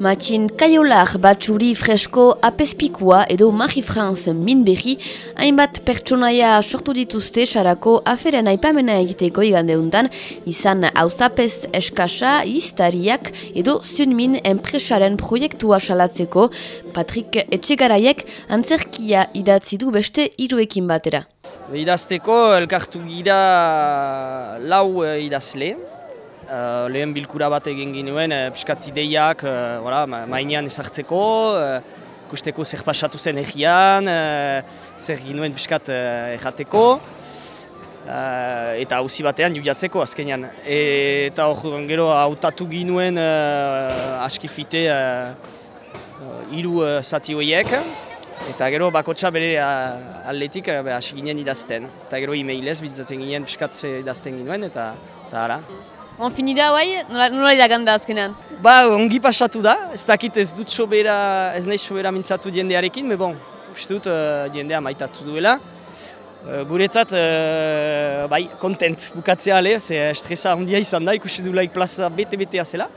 Matxin Kaiolar Batsuri Fresko Apespikua edo Marie France Minberri hainbat pertsonaia sortu dituzte sarako aferen aipamena egiteko igandeuntan. Izan hauzapez eskasa, iztariak edo zunmin enpresaren proiektua salatzeko. Patrick Etxegaraiek antzerkia idatzi du beste hiruekin batera. Idazteko elkartu gira lau idazle, Uh, lehen bilkura bat egin ginuen, uh, piskat ideiak uh, voilà, ma mainean ezartzeko, uh, kusteko zer pasatu zen egian, uh, zer ginuen piskat uh, errateko, uh, eta hauzi batean jubiatzeko azkenean. E, eta hor gero hautatu ginuen uh, askifite uh, hiru uh, zati horiek, eta gero bakotsa bere uh, atletik uh, hasi ginen idazten. Eta gero e-mailez bitzatzen ginen piskat idazten ginuen, eta, eta ara. On fini da, bai? Nola, nola da azkenean? Ba, ongi pasatu da. Ez dakit ez dut sobera, ez nahi sobera mintzatu diendearekin, me bon, uste dut uh, diendea maitatu duela. Uh, guretzat, uh, bai, kontent bukatzea ale, ze estresa ondia izan da, ikusi du laik plaza bete-betea zela.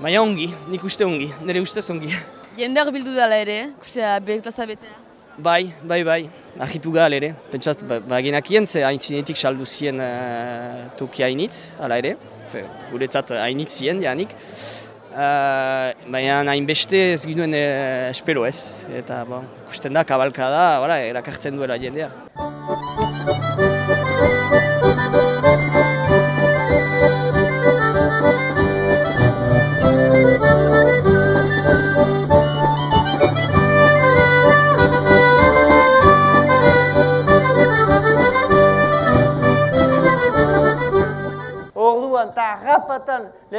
Baina ongi, nik uste ongi, nire ustez ongi. Jende bildu dela ere, kustea plaza betea? Bai, bai, bai, ahitu gal ere. Pentsat, ba, ba genakien, ze haintzinetik saldu zien uh, toki hainitz, ala ere. Fe, guretzat hainitz zien, janik. Uh, Baina hainbeste ez ginuen uh, espero ez. Eta, bon, ikusten da, kabalka da, erakartzen duela jendea.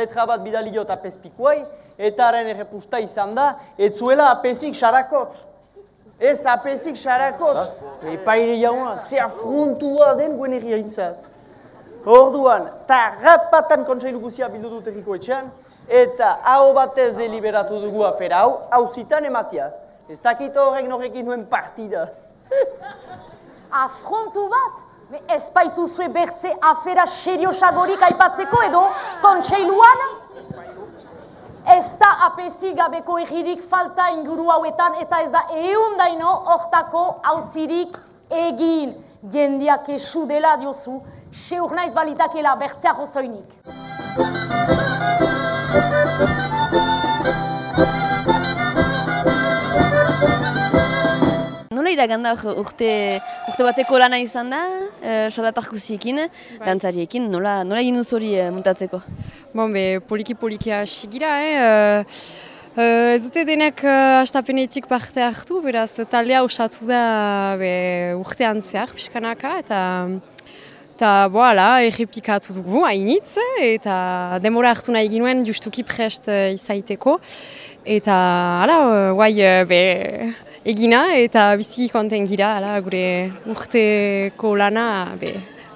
Letra bat bidali jo eta pespikuai, eta haren errepusta izan da, ez zuela apesik sarakotz. Ez apesik sarakotz. Epaire jauna, ze afrontua den guen erri haintzat. Orduan, eta rapatan kontsailu guzia bildu dut erriko etxean, eta hau batez deliberatu dugu afera hau, hau zitan ematia. Ez dakit horrek norrekin nuen partida. Afrontu bat? Ez baitu zue bertze afera seriosagorik aipatzeko edo kontseiluan? Ez da apesi gabeko egirik falta inguru hauetan eta ez da eundaino hortako hauzirik egin. Jendiak esu dela diozu, seur naiz balitakela bertzea jozoinik. Iraganda urte, urte bateko lana izan da, e, salatarkuziekin, bai. dantzariekin, nola, nola egin hori e, muntatzeko? Bon, be, poliki-poliki hasigira, eh? Uh, ez dute denek uh, astapenetik parte hartu, beraz taldea osatu da be, urtean zehar, pixkanaka, eta eta boala, errepikatu dugu, hainitz, eta demora hartu nahi ginuen justuki prest izaiteko, eta hala, guai, be, egina eta biziki konten gira, ala, gure urteko lana be,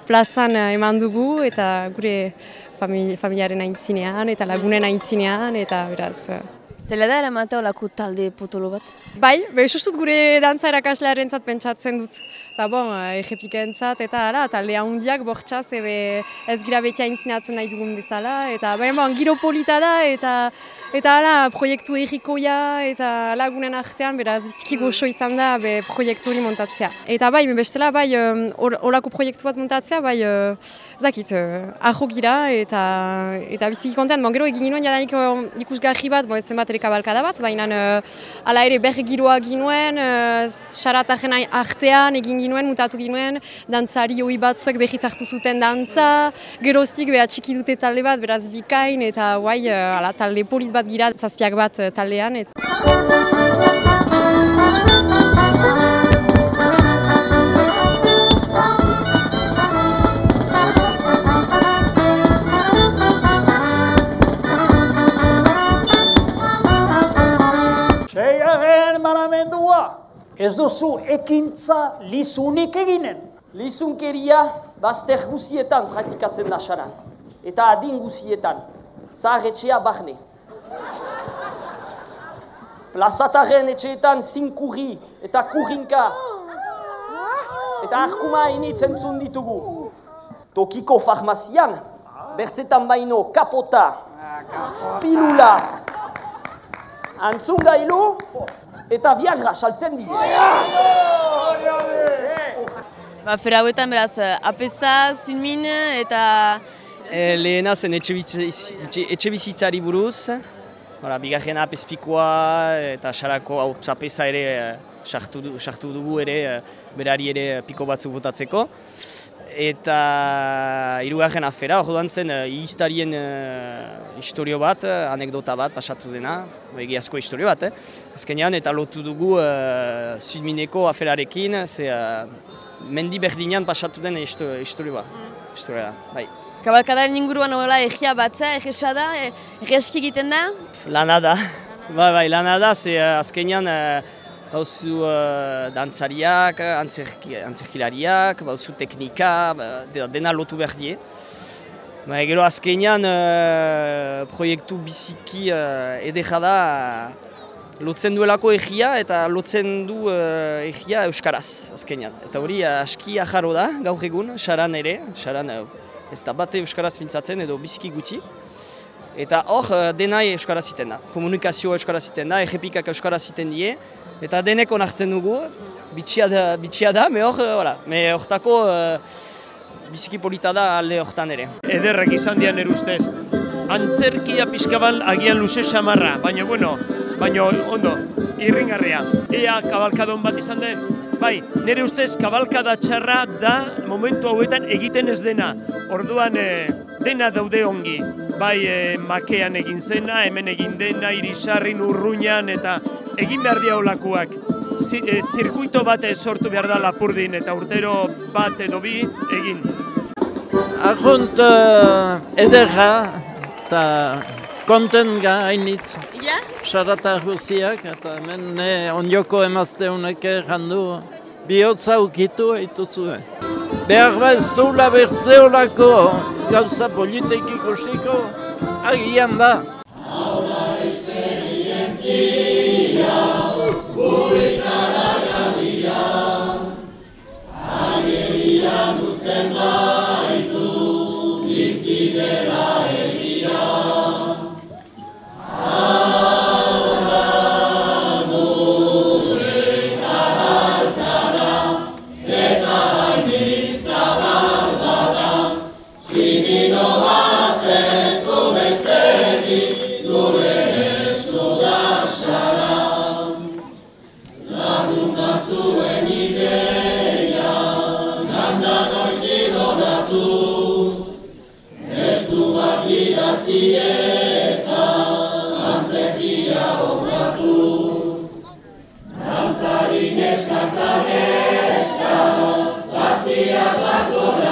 plazan eman dugu eta gure familiaren aintzinean eta lagunen aintzinean eta beraz. Zela da eramata olako talde potolo bat? Bai, behizustut gure dantza erakaslearen zat pentsatzen dut. Eta bon, egepika entzat eta ara, talde handiak bortxaz ebe ez gira beti aintzinatzen nahi dugun bezala. Eta bai, bon, giro polita da eta eta ala, proiektu errikoia eta lagunen artean, beraz, biziki goxo izan da be, proiektu hori montatzea. Eta bai, bestela, bai, olako proiektu bat montatzea, bai, zakit, aho gira eta, eta biziki konten. Bon, gero egin ginoen jadanik ikusgarri bat, bon, zenbat balkada bat, baina uh, ala ere berri giroa ginuen, uh, artean egin ginuen, mutatu ginuen, dantzari hoi batzuek behitz hartu zuten dantza, geroztik beha txiki dute talde bat, beraz bikain, eta guai, uh, ala, talde polit bat gira, zazpiak bat uh, taldean. Et... ez duzu ekintza lizunik eginen. Lizunkeria bazter guzietan praktikatzen da xara. Eta adin guzietan. Zaharretxea bahne. Plazataren etxeetan zinkurri eta kurrinka. Eta arkuma initzen ditugu. Tokiko farmazian, bertzetan baino kapota, pilula, antzun gailu eta viagra saltzen dira. Ba, fera hauetan beraz, apesa, zunmin eta... E, lehena zen etxe, etxe, etxe bizitzari buruz, Hora, bigarren apespikoa eta sarako hau zapesa ere eh, sartu, du, sartu dugu ere eh, berari ere piko batzuk botatzeko. Eta hirugarren afera, hor zen uh, ihistarien uh, historio bat, anekdota bat pasatu dena, egiazko historio bat, eh? Azkenean, eta lotu dugu uh, Zidmineko aferarekin, ze uh, mendi berdinean pasatu den historio bat. Historia, bai. Kabalkadaren inguruan hola egia batza, egesa da, egeski egiten da? Lana da, bai, bai, lana da, ze uh, azkenean Bauzu uh, dantzariak, antzerki, antzerkilariak, bauzu teknika, ba, dena lotu behar die. Ba, gero azkenean uh, proiektu biziki uh, edera da lotzen duelako egia eta lotzen du uh, egia euskaraz azkenean. Eta hori uh, aski ajarro da gaur egun, saran ere, saran uh, ez da bate euskaraz fintzatzen edo biziki gutxi. Eta hor denai euskaraz iten da, komunikazio euskaraz iten da, egepikak euskaraz iten die, Eta denek onartzen dugu, bitxia da, bitxia da, me hor, hola, me hortako uh, biziki polita da alde hortan ere. Ederrak izan dian erustez, antzerkia pixkabal agian luze samarra, baina bueno, baina ondo, irringarria. Ea kabalkadon bat izan den, bai, nire ustez kabalkada txarra da momentu hauetan egiten ez dena. Orduan e, dena daude ongi, bai e, makean egin zena, hemen egin dena, irisarrin, urruñan eta egin behar dia olakoak. Eh, zirkuito bat sortu behar da lapurdin eta urtero bat edo bi egin. Ajunt uh, edera eta konten ga hainitz. Ja? Sarata guziak eta hemen ne onjoko emazte honek errandu bihotza ukitu eitu zuen. Behar ba ez du labertze olako gauza politik ikusiko agian da. Hau da esperientzia Ignes cantares, Sastia Pacones.